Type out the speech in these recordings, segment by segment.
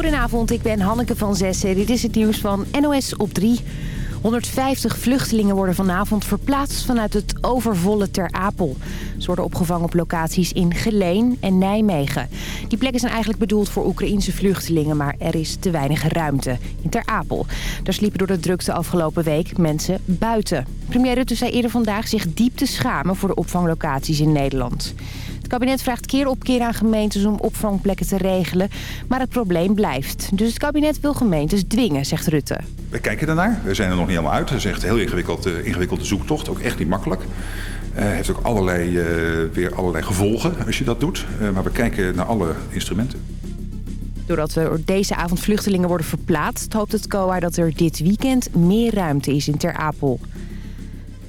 Goedenavond, ik ben Hanneke van Zessen. Dit is het nieuws van NOS op 3. 150 vluchtelingen worden vanavond verplaatst vanuit het overvolle Ter Apel. Ze worden opgevangen op locaties in Geleen en Nijmegen. Die plekken zijn eigenlijk bedoeld voor Oekraïense vluchtelingen, maar er is te weinig ruimte in Ter Apel. Daar sliepen door de drukte afgelopen week mensen buiten. Premier Rutte zei eerder vandaag zich diep te schamen voor de opvanglocaties in Nederland. Het kabinet vraagt keer op keer aan gemeentes om opvangplekken te regelen. Maar het probleem blijft. Dus het kabinet wil gemeentes dwingen, zegt Rutte. We kijken ernaar. We zijn er nog niet helemaal uit. Het is echt een heel ingewikkeld, uh, ingewikkelde zoektocht. Ook echt niet makkelijk. Het uh, heeft ook allerlei, uh, weer allerlei gevolgen als je dat doet. Uh, maar we kijken naar alle instrumenten. Doordat er deze avond vluchtelingen worden verplaatst... hoopt het COA dat er dit weekend meer ruimte is in Ter Apel.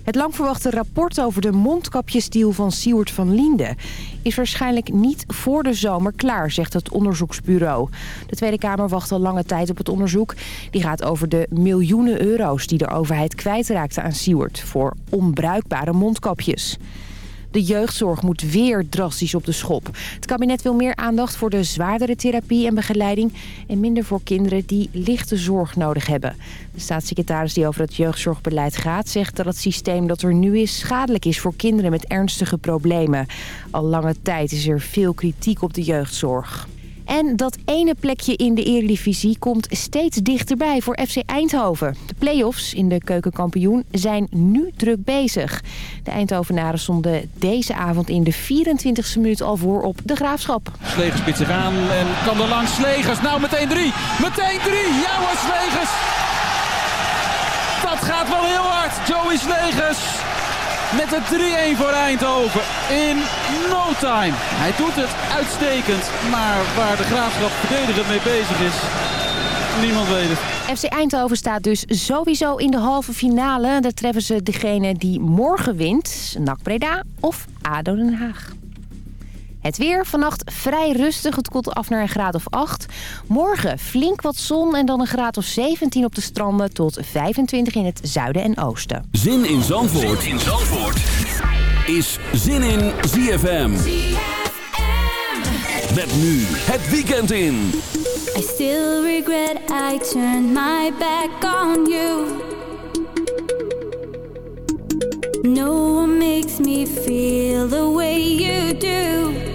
Het lang verwachte rapport over de mondkapjesdeal van Siewert van Liende... is waarschijnlijk niet voor de zomer klaar, zegt het onderzoeksbureau. De Tweede Kamer wacht al lange tijd op het onderzoek. Die gaat over de miljoenen euro's die de overheid kwijtraakte aan Siewert... voor onbruikbare mondkapjes. De jeugdzorg moet weer drastisch op de schop. Het kabinet wil meer aandacht voor de zwaardere therapie en begeleiding... en minder voor kinderen die lichte zorg nodig hebben. De staatssecretaris die over het jeugdzorgbeleid gaat... zegt dat het systeem dat er nu is schadelijk is voor kinderen met ernstige problemen. Al lange tijd is er veel kritiek op de jeugdzorg. En dat ene plekje in de eredivisie komt steeds dichterbij voor FC Eindhoven. De play-offs in de keukenkampioen zijn nu druk bezig. De Eindhovenaren stonden deze avond in de 24e minuut al voor op de Graafschap. Slegers spitst zich aan en kan er langs Slegers. Nou meteen drie. Meteen drie. Ja Slegers. Dat gaat wel heel hard. Joey Slegers. Met de 3-1 voor Eindhoven in no time. Hij doet het uitstekend, maar waar de Graafschap verdedigend mee bezig is, niemand weet het. FC Eindhoven staat dus sowieso in de halve finale. Daar treffen ze degene die morgen wint, NAC Breda of ADO Den Haag. Het weer vannacht vrij rustig. Het koelt af naar een graad of 8. Morgen flink wat zon en dan een graad of 17 op de stranden... tot 25 in het zuiden en oosten. Zin in Zandvoort, zin in Zandvoort. is Zin in ZFM. ZFM. Met nu het weekend in. I still regret I turned my back on you. No one makes me feel the way you do.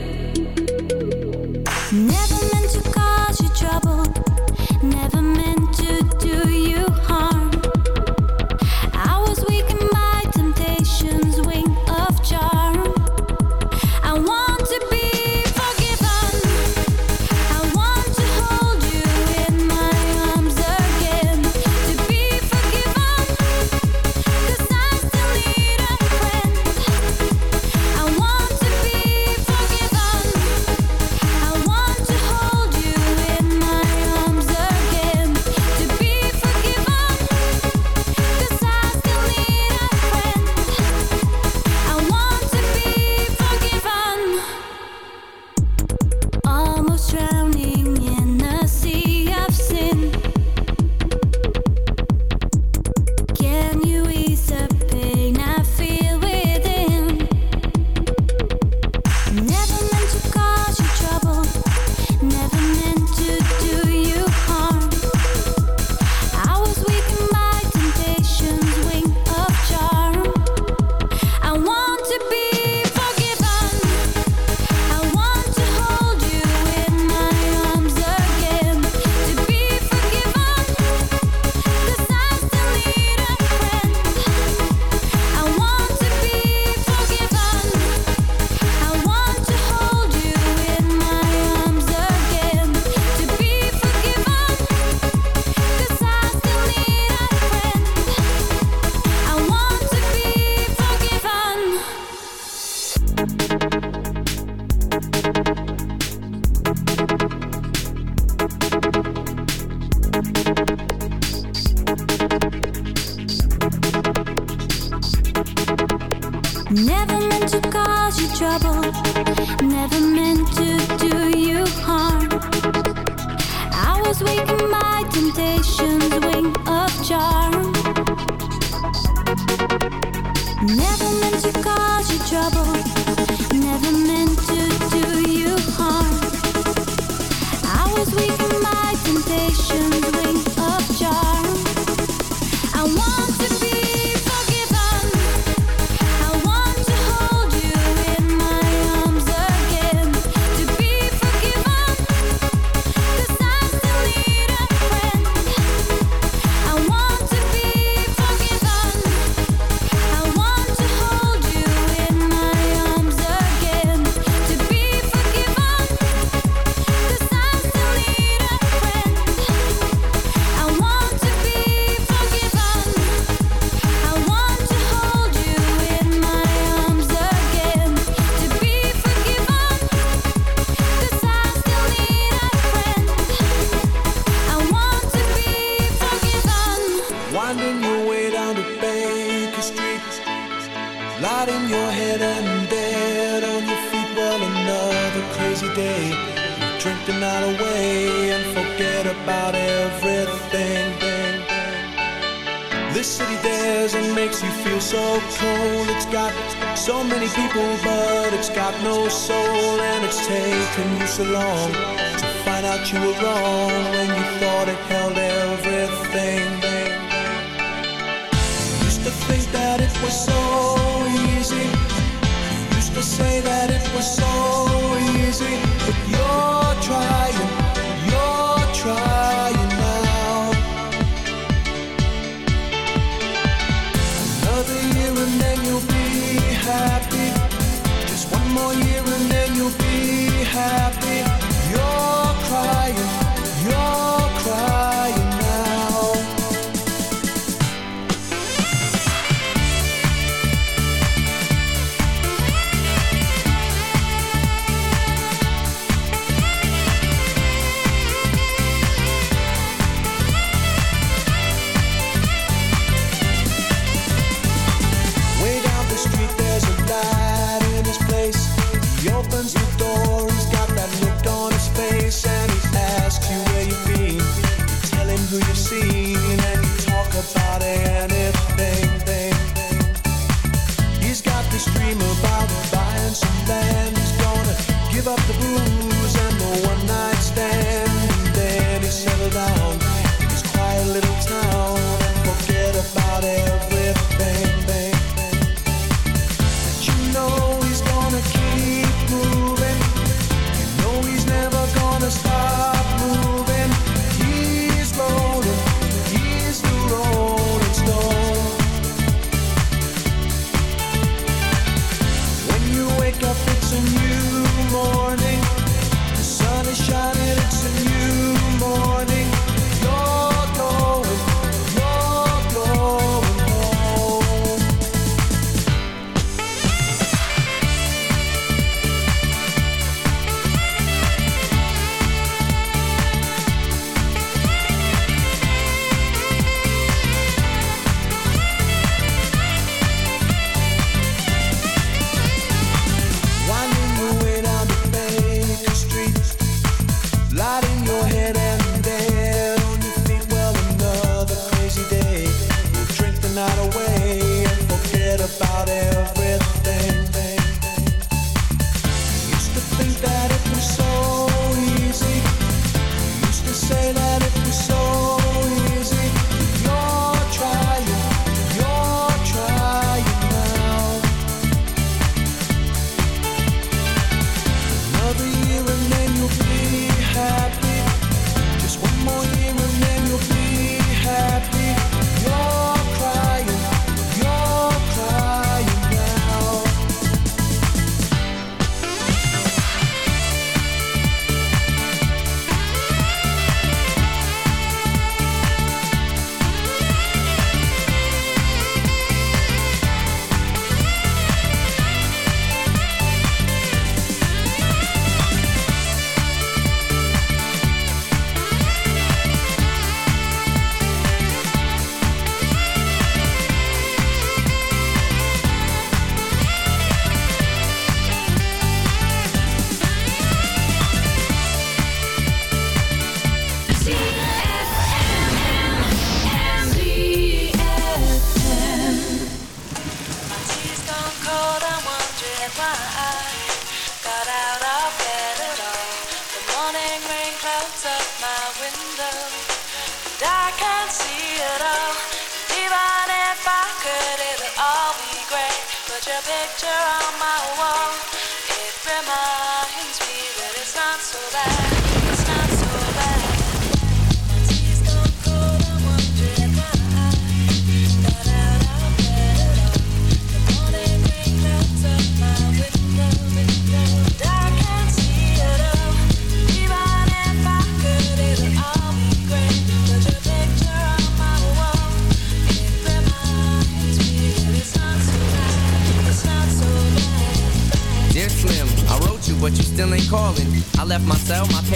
So many people, but it's got no soul, and it's taken you so long to find out you were wrong when you thought it held everything. Used to think that it was so easy. Used to say that it was so easy, but you're trying.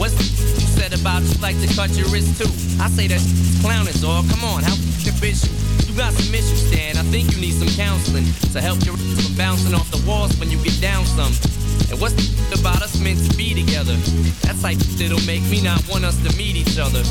What's said about you like to cut your wrist too? I say that clown is all. Come on, how the bitch you? You got some issues, Stan. I think you need some counseling to help your from bouncing off the walls when you get down some. And what's the about us meant to be together? That's like that'll make me not want us to meet each other.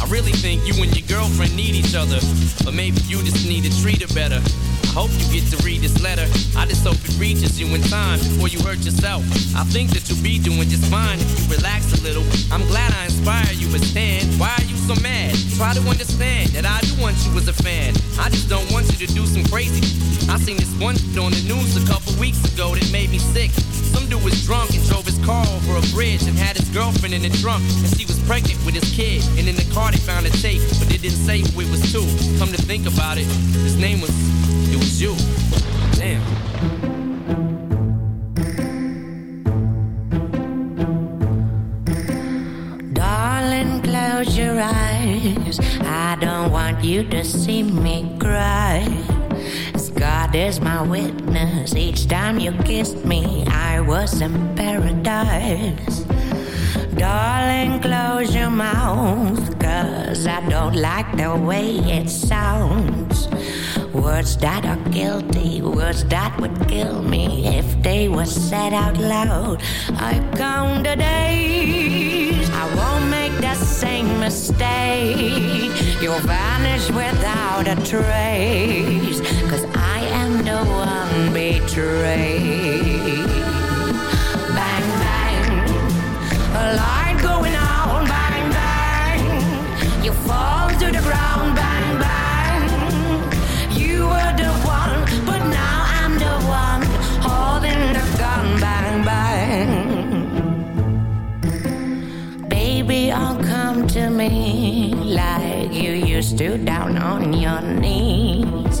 I really think you and your girlfriend need each other, but maybe you just need to treat her better. I hope you get to read this letter. I just hope it reaches you in time before you hurt yourself. I think that you'll be doing just fine if you relax a little. I'm glad I inspire you as Stan. Why are you so mad? Try to understand that I do want you as a fan. I just don't want you to do some crazy. I seen this one on the news a couple weeks ago that made me sick. Some dude was drunk and drove his car over a bridge and had his girlfriend in the trunk. And she was pregnant with his kid. And in the car they found a tape, but they didn't say who it was to. Come to think about it, his name was, it was you. Damn. Close your eyes. I don't want you to see me cry. God is my witness. Each time you kissed me, I was in paradise. Darling, close your mouth, cause I don't like the way it sounds. Words that are guilty, words that would kill me if they were said out loud. I count the days, I won't make the same mistake. You'll vanish without a trace, cause one betrayed. Bang, bang, a light going on, bang, bang. You fall to the ground, bang, bang. You were the one, but now I'm the one holding the gun, bang, bang. Baby, oh, come to me like you used to down on your knees.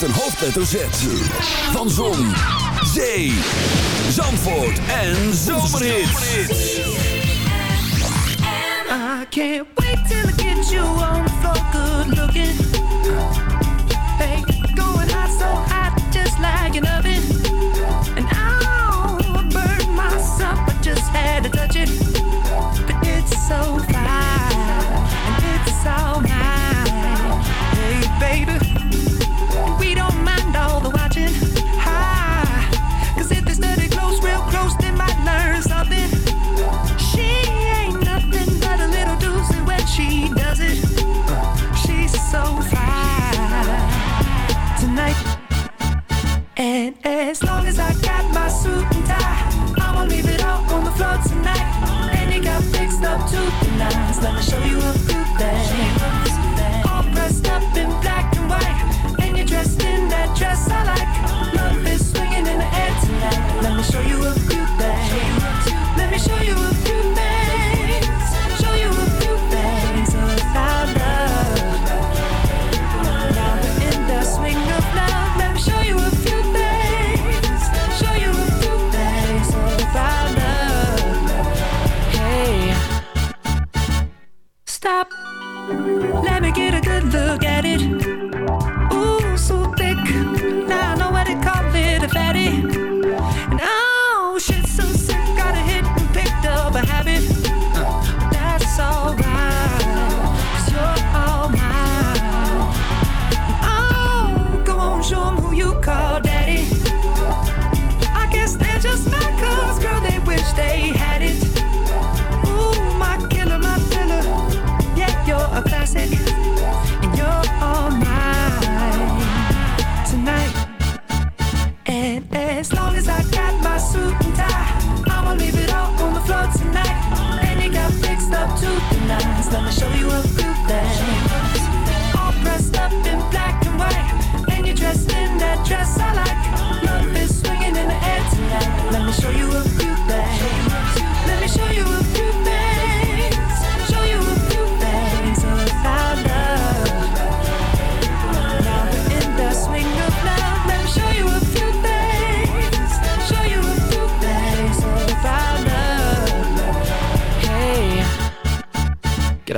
met een hoofdletter Z. Van Zon, Zee, Zandvoort en Zomerhits. I can't wait till I get you on the floor, good looking. Hey, going hot, so hot, just like an oven.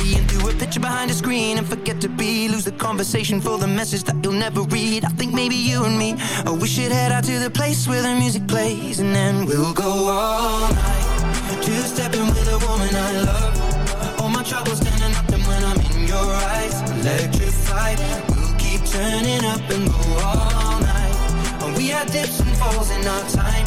Seeing through a picture behind a screen and forget to be. Lose the conversation for the message that you'll never read. I think maybe you and me, oh, we should head out to the place where the music plays and then we'll go all night. Two stepping with a woman I love. All my troubles standing up nothing when I'm in your eyes. Electrified, we'll keep turning up and go all night. And we had dips and falls in our time,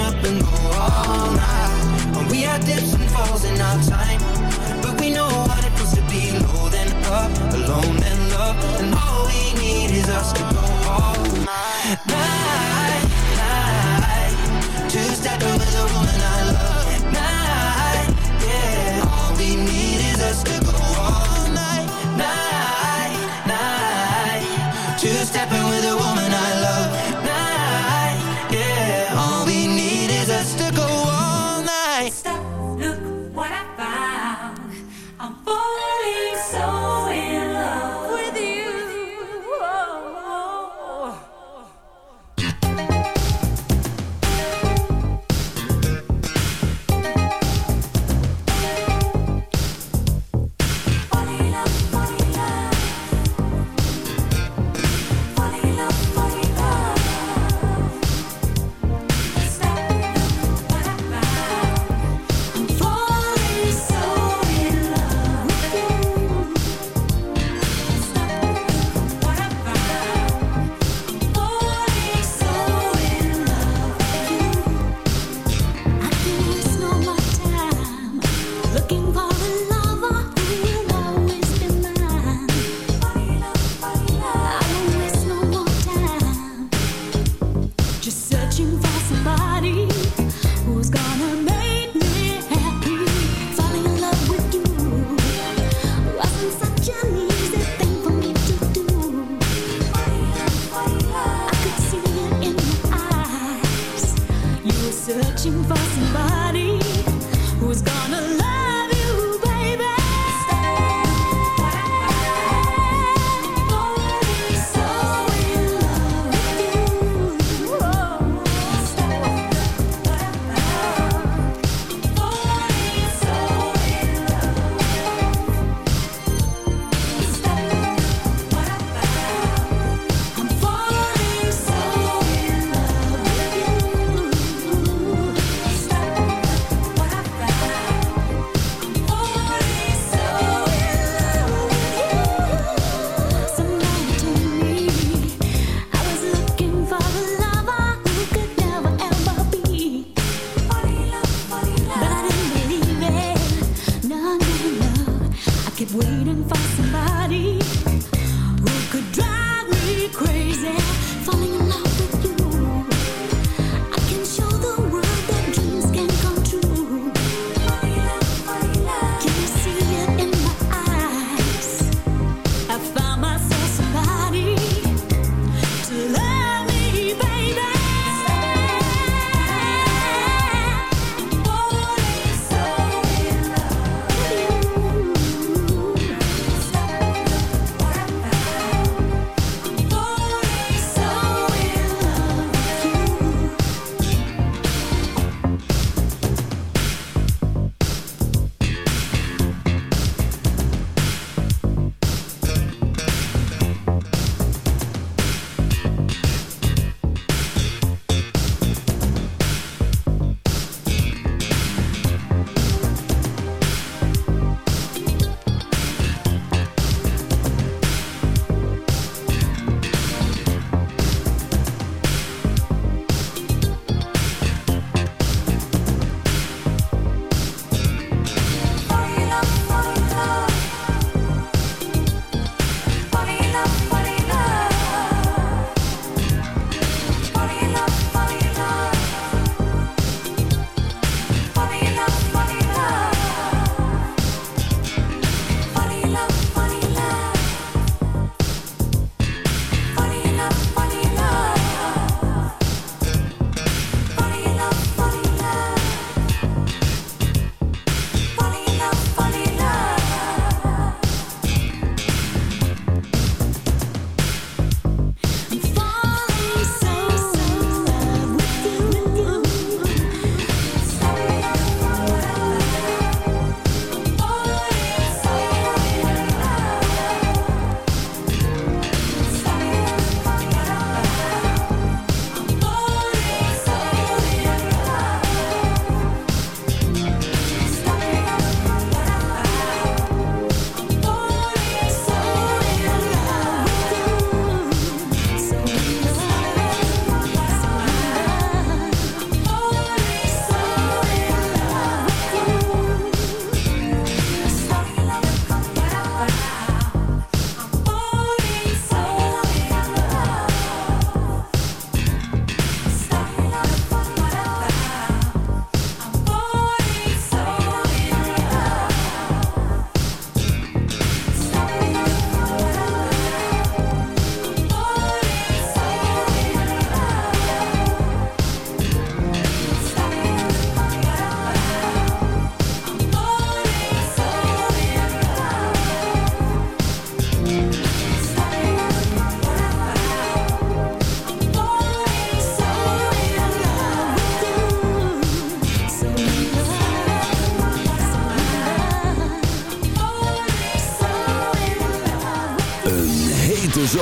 up and go all night. And we had dips and falls in our time, but we know what it was to be low then up, alone then love, and all we need is us to go all night. Night, night, two steps over love. Night, yeah, all we need is us to go all night. Night, night, two step.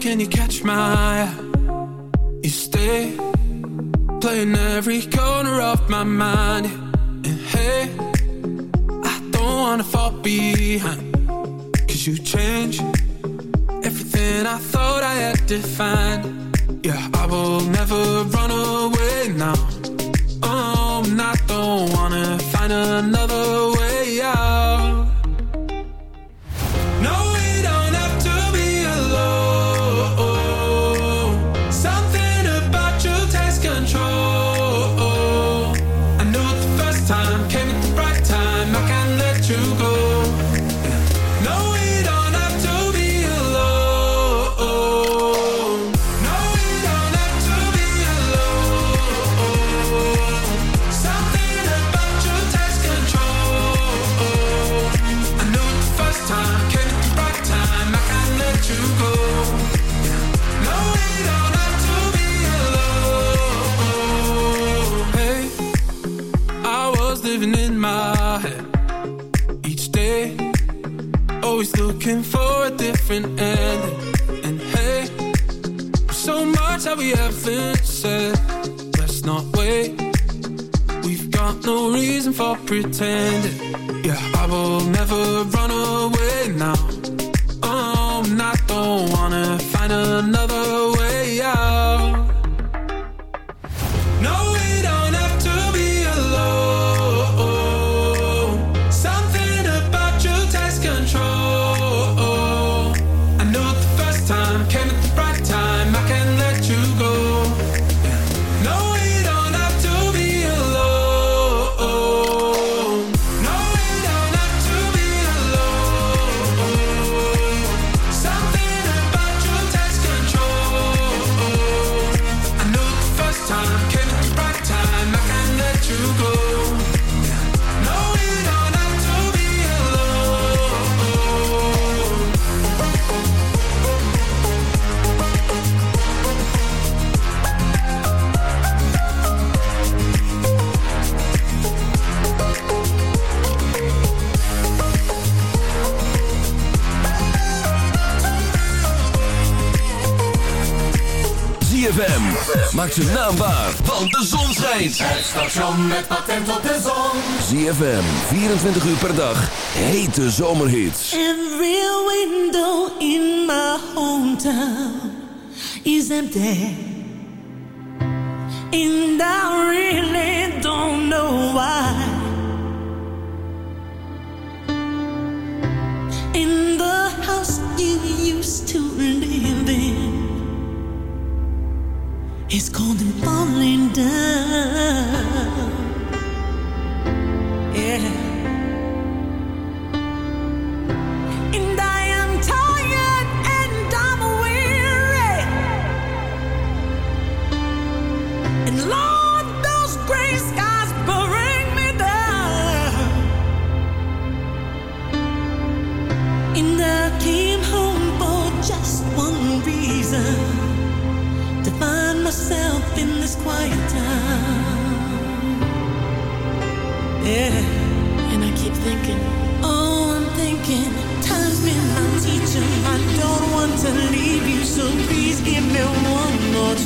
can you catch my eye? You stay playing every corner of my mind. And hey, I don't wanna fall behind. Cause you change everything I thought I had defined. Yeah, I will never run away now. Oh, I don't wanna find another way out. pretending. Yeah, I will never maakt zijn naam want de zon schijnt. Het station met patent op de zon. ZFM, 24 uur per dag, hete zomerhits. Every window in my hometown is empty.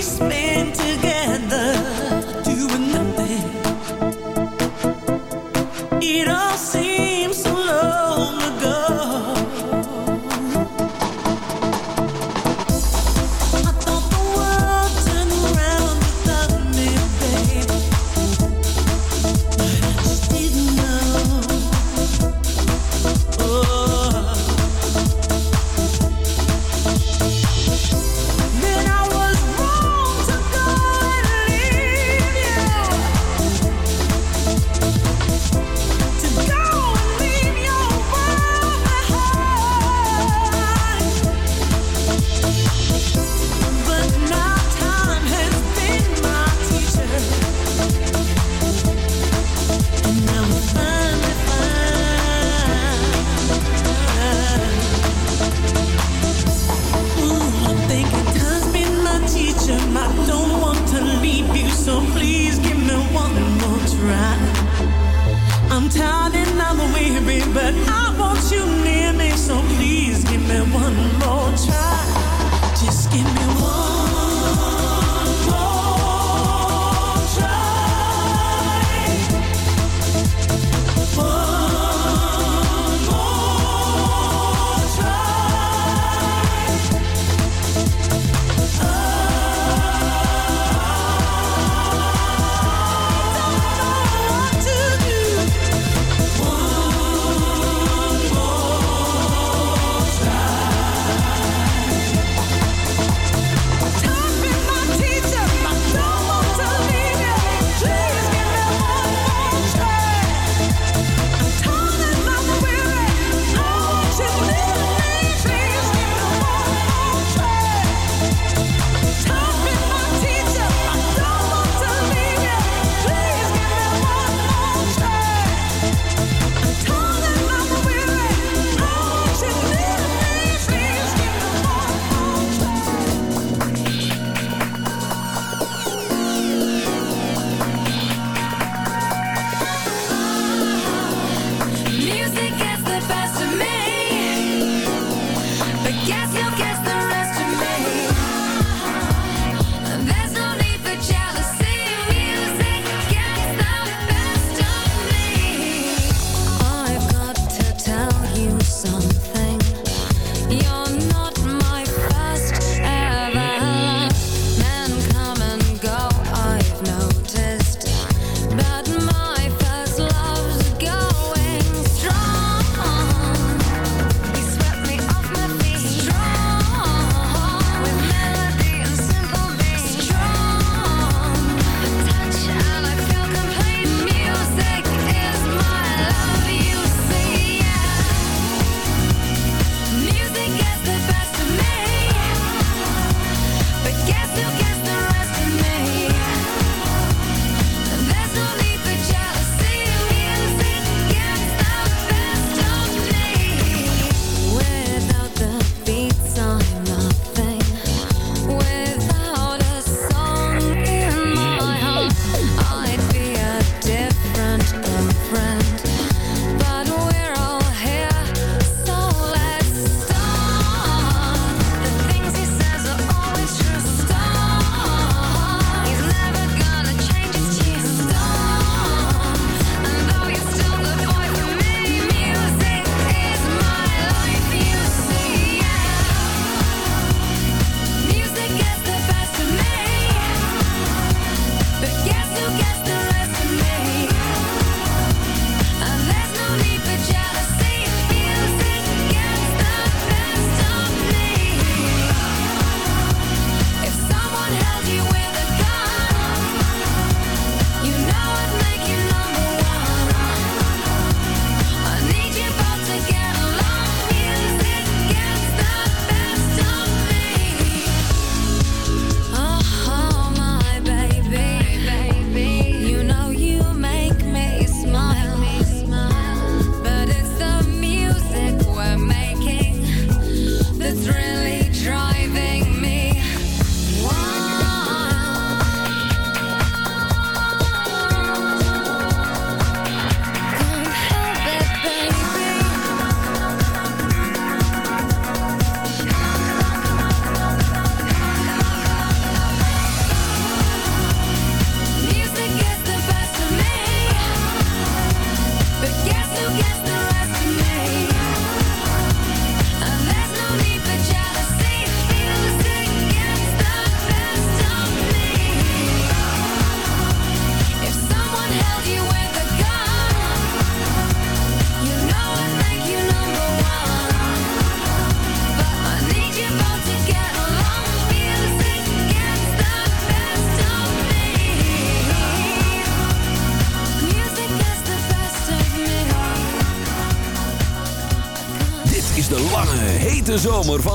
we spend together.